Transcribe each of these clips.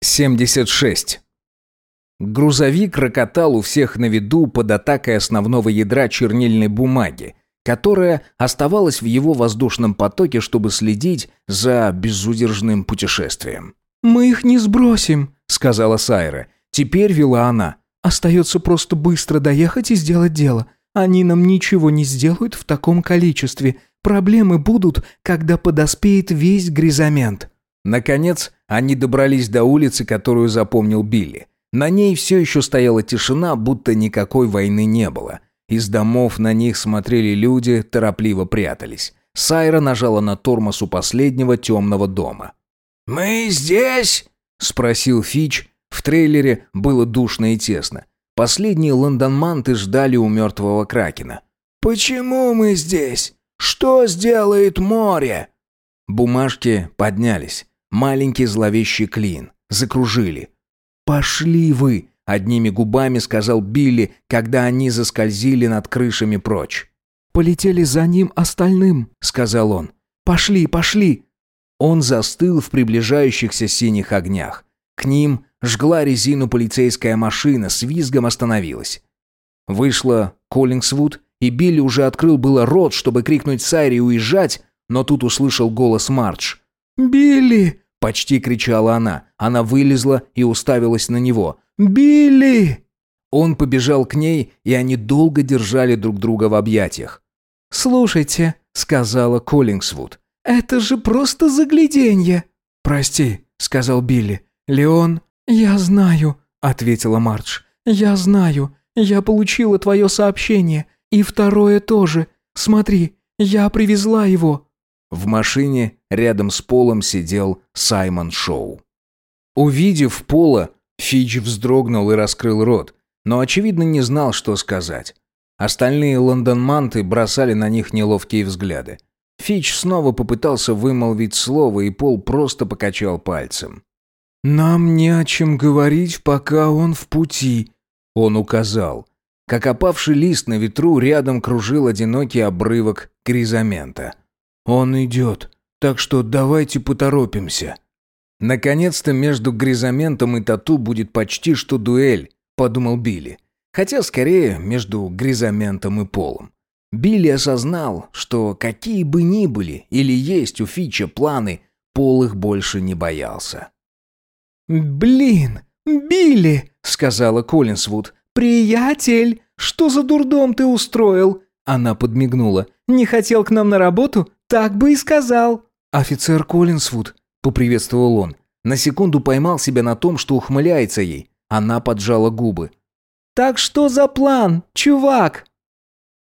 76. Грузовик рокотал у всех на виду под атакой основного ядра чернильной бумаги, которая оставалась в его воздушном потоке, чтобы следить за безудержным путешествием. «Мы их не сбросим», — сказала Сайра. Теперь вела она. «Остается просто быстро доехать и сделать дело. Они нам ничего не сделают в таком количестве. Проблемы будут, когда подоспеет весь гризамент». Наконец, они добрались до улицы, которую запомнил Билли. На ней все еще стояла тишина, будто никакой войны не было. Из домов на них смотрели люди, торопливо прятались. Сайра нажала на тормоз у последнего темного дома. «Мы здесь?» – спросил Фич. В трейлере было душно и тесно. Последние лондонманты ждали у мертвого Кракена. «Почему мы здесь? Что сделает море?» Бумажки поднялись. Маленький зловещий клин. Закружили. «Пошли вы!» — одними губами сказал Билли, когда они заскользили над крышами прочь. «Полетели за ним остальным», — сказал он. «Пошли, пошли!» Он застыл в приближающихся синих огнях. К ним жгла резину полицейская машина, с визгом остановилась. Вышла Коллингсвуд, и Билли уже открыл было рот, чтобы крикнуть Сайре уезжать, но тут услышал голос Мардж. «Билли!» – почти кричала она. Она вылезла и уставилась на него. «Билли!» Он побежал к ней, и они долго держали друг друга в объятиях. «Слушайте», — сказала Коллингсвуд, — «это же просто загляденье». «Прости», — сказал Билли. «Леон...» «Я знаю», — ответила Мардж. «Я знаю. Я получила твое сообщение. И второе тоже. Смотри, я привезла его». В машине рядом с Полом сидел Саймон Шоу. Увидев Пола, Фич вздрогнул и раскрыл рот, но, очевидно, не знал, что сказать. Остальные лондонманты бросали на них неловкие взгляды. Фич снова попытался вымолвить слово, и Пол просто покачал пальцем. «Нам не о чем говорить, пока он в пути», — он указал. Как опавший лист на ветру, рядом кружил одинокий обрывок кризамента. «Он идет, так что давайте поторопимся». «Наконец-то между Гризаментом и Тату будет почти что дуэль», — подумал Билли. Хотя скорее между Гризаментом и Полом. Билли осознал, что какие бы ни были или есть у Фича планы, Пол их больше не боялся. «Блин, Билли!» — сказала Коллинсвуд. «Приятель, что за дурдом ты устроил?» Она подмигнула. «Не хотел к нам на работу? Так бы и сказал». «Офицер Коллинсвуд», — поприветствовал он. На секунду поймал себя на том, что ухмыляется ей. Она поджала губы. «Так что за план, чувак?»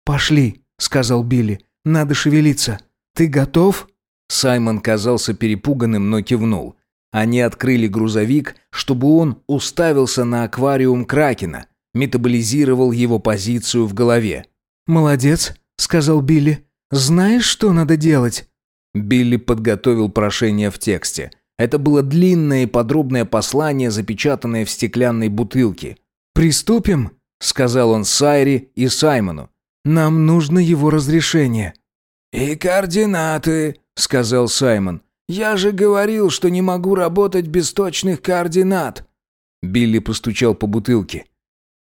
«Пошли», — сказал Билли. «Надо шевелиться. Ты готов?» Саймон казался перепуганным, но кивнул. Они открыли грузовик, чтобы он уставился на аквариум Кракена, метаболизировал его позицию в голове. «Молодец», — сказал Билли. Знаешь, что надо делать?» Билли подготовил прошение в тексте. Это было длинное и подробное послание, запечатанное в стеклянной бутылке. «Приступим», — сказал он Сайри и Саймону. «Нам нужно его разрешение». «И координаты», — сказал Саймон. «Я же говорил, что не могу работать без точных координат». Билли постучал по бутылке.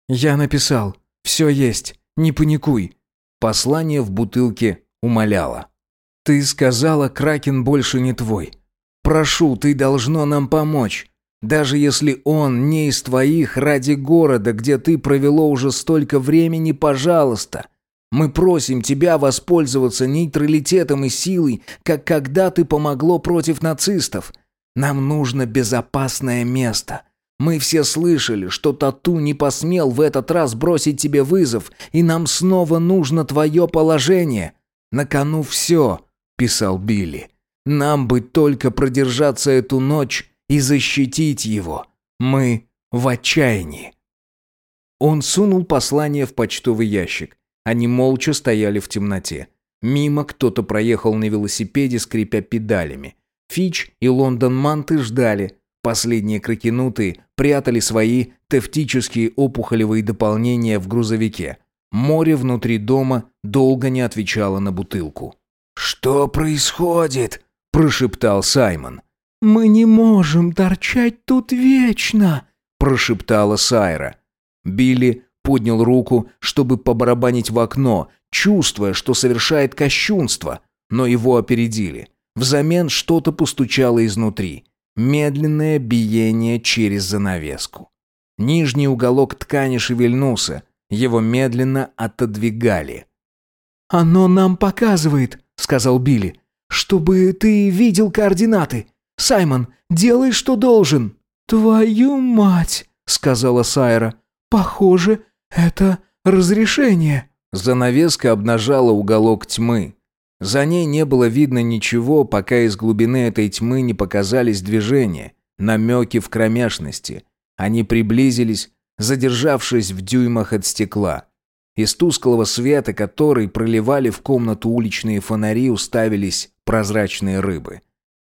«Я написал. Все есть. Не паникуй». Послание в бутылке умоляла. «Ты сказала, Кракен больше не твой. Прошу, ты должно нам помочь. Даже если он не из твоих ради города, где ты провело уже столько времени, пожалуйста. Мы просим тебя воспользоваться нейтралитетом и силой, как когда ты помогло против нацистов. Нам нужно безопасное место». Мы все слышали, что Тату не посмел в этот раз бросить тебе вызов, и нам снова нужно твое положение. На кону все, писал Билли. Нам бы только продержаться эту ночь и защитить его. Мы в отчаянии. Он сунул послание в почтовый ящик. Они молча стояли в темноте. Мимо кто-то проехал на велосипеде, скрипя педалями. Фич и Лондон Манты ждали. Последние кракенуты прятали свои тефтические опухолевые дополнения в грузовике. Море внутри дома долго не отвечало на бутылку. «Что происходит?» – прошептал Саймон. «Мы не можем торчать тут вечно», — прошептала Сайра. Билли поднял руку, чтобы побарабанить в окно, чувствуя, что совершает кощунство, но его опередили. Взамен что-то постучало изнутри. Медленное биение через занавеску. Нижний уголок ткани шевельнулся, его медленно отодвигали. «Оно нам показывает», — сказал Билли, — «чтобы ты видел координаты. Саймон, делай, что должен». «Твою мать», — сказала Сайра, — «похоже, это разрешение». Занавеска обнажала уголок тьмы. За ней не было видно ничего, пока из глубины этой тьмы не показались движения, намеки в кромешности. Они приблизились, задержавшись в дюймах от стекла. Из тусклого света, который проливали в комнату уличные фонари, уставились прозрачные рыбы.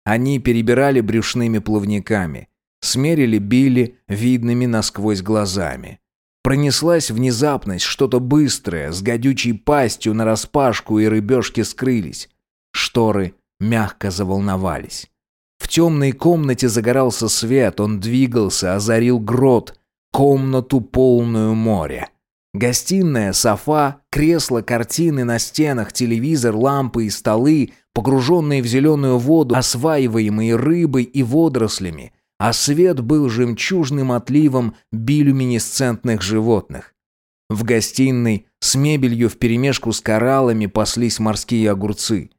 Они перебирали брюшными плавниками, смерили Билли видными насквозь глазами. Пронеслась внезапность, что-то быстрое, с гадючей пастью нараспашку, и рыбешки скрылись. Шторы мягко заволновались. В темной комнате загорался свет, он двигался, озарил грот, комнату полную моря. Гостиная, софа, кресла, картины на стенах, телевизор, лампы и столы, погруженные в зеленую воду, осваиваемые рыбой и водорослями, а свет был жемчужным отливом билюминесцентных животных. В гостиной с мебелью вперемешку с кораллами паслись морские огурцы.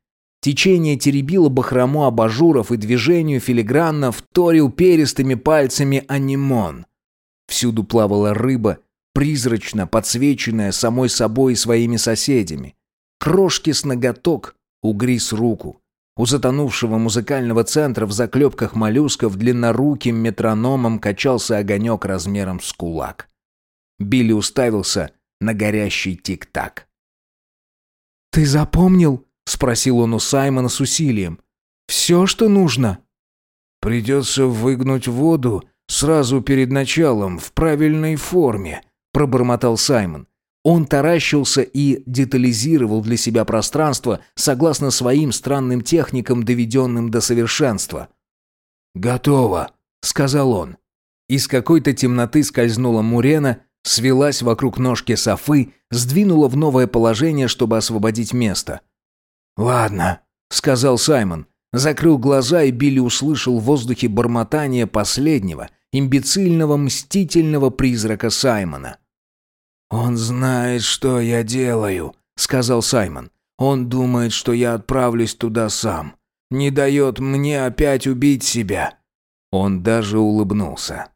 Течение теребило бахрому абажуров и движению филигранно вторил перистыми пальцами анимон. Всюду плавала рыба, призрачно подсвеченная самой собой и своими соседями. Крошки с ноготок, угриз руку. У затонувшего музыкального центра в заклепках моллюсков длинноруким метрономом качался огонек размером с кулак. Билли уставился на горящий тик-так. «Ты запомнил?» — спросил он у Саймона с усилием. «Все, что нужно?» «Придется выгнуть воду сразу перед началом в правильной форме», — пробормотал Саймон. Он таращился и детализировал для себя пространство согласно своим странным техникам, доведенным до совершенства. «Готово», — сказал он. Из какой-то темноты скользнула Мурена, свелась вокруг ножки Софы, сдвинула в новое положение, чтобы освободить место. «Ладно», — сказал Саймон. Закрыл глаза, и Билли услышал в воздухе бормотание последнего, имбецильного, мстительного призрака Саймона. «Он знает, что я делаю», — сказал Саймон. «Он думает, что я отправлюсь туда сам. Не дает мне опять убить себя». Он даже улыбнулся.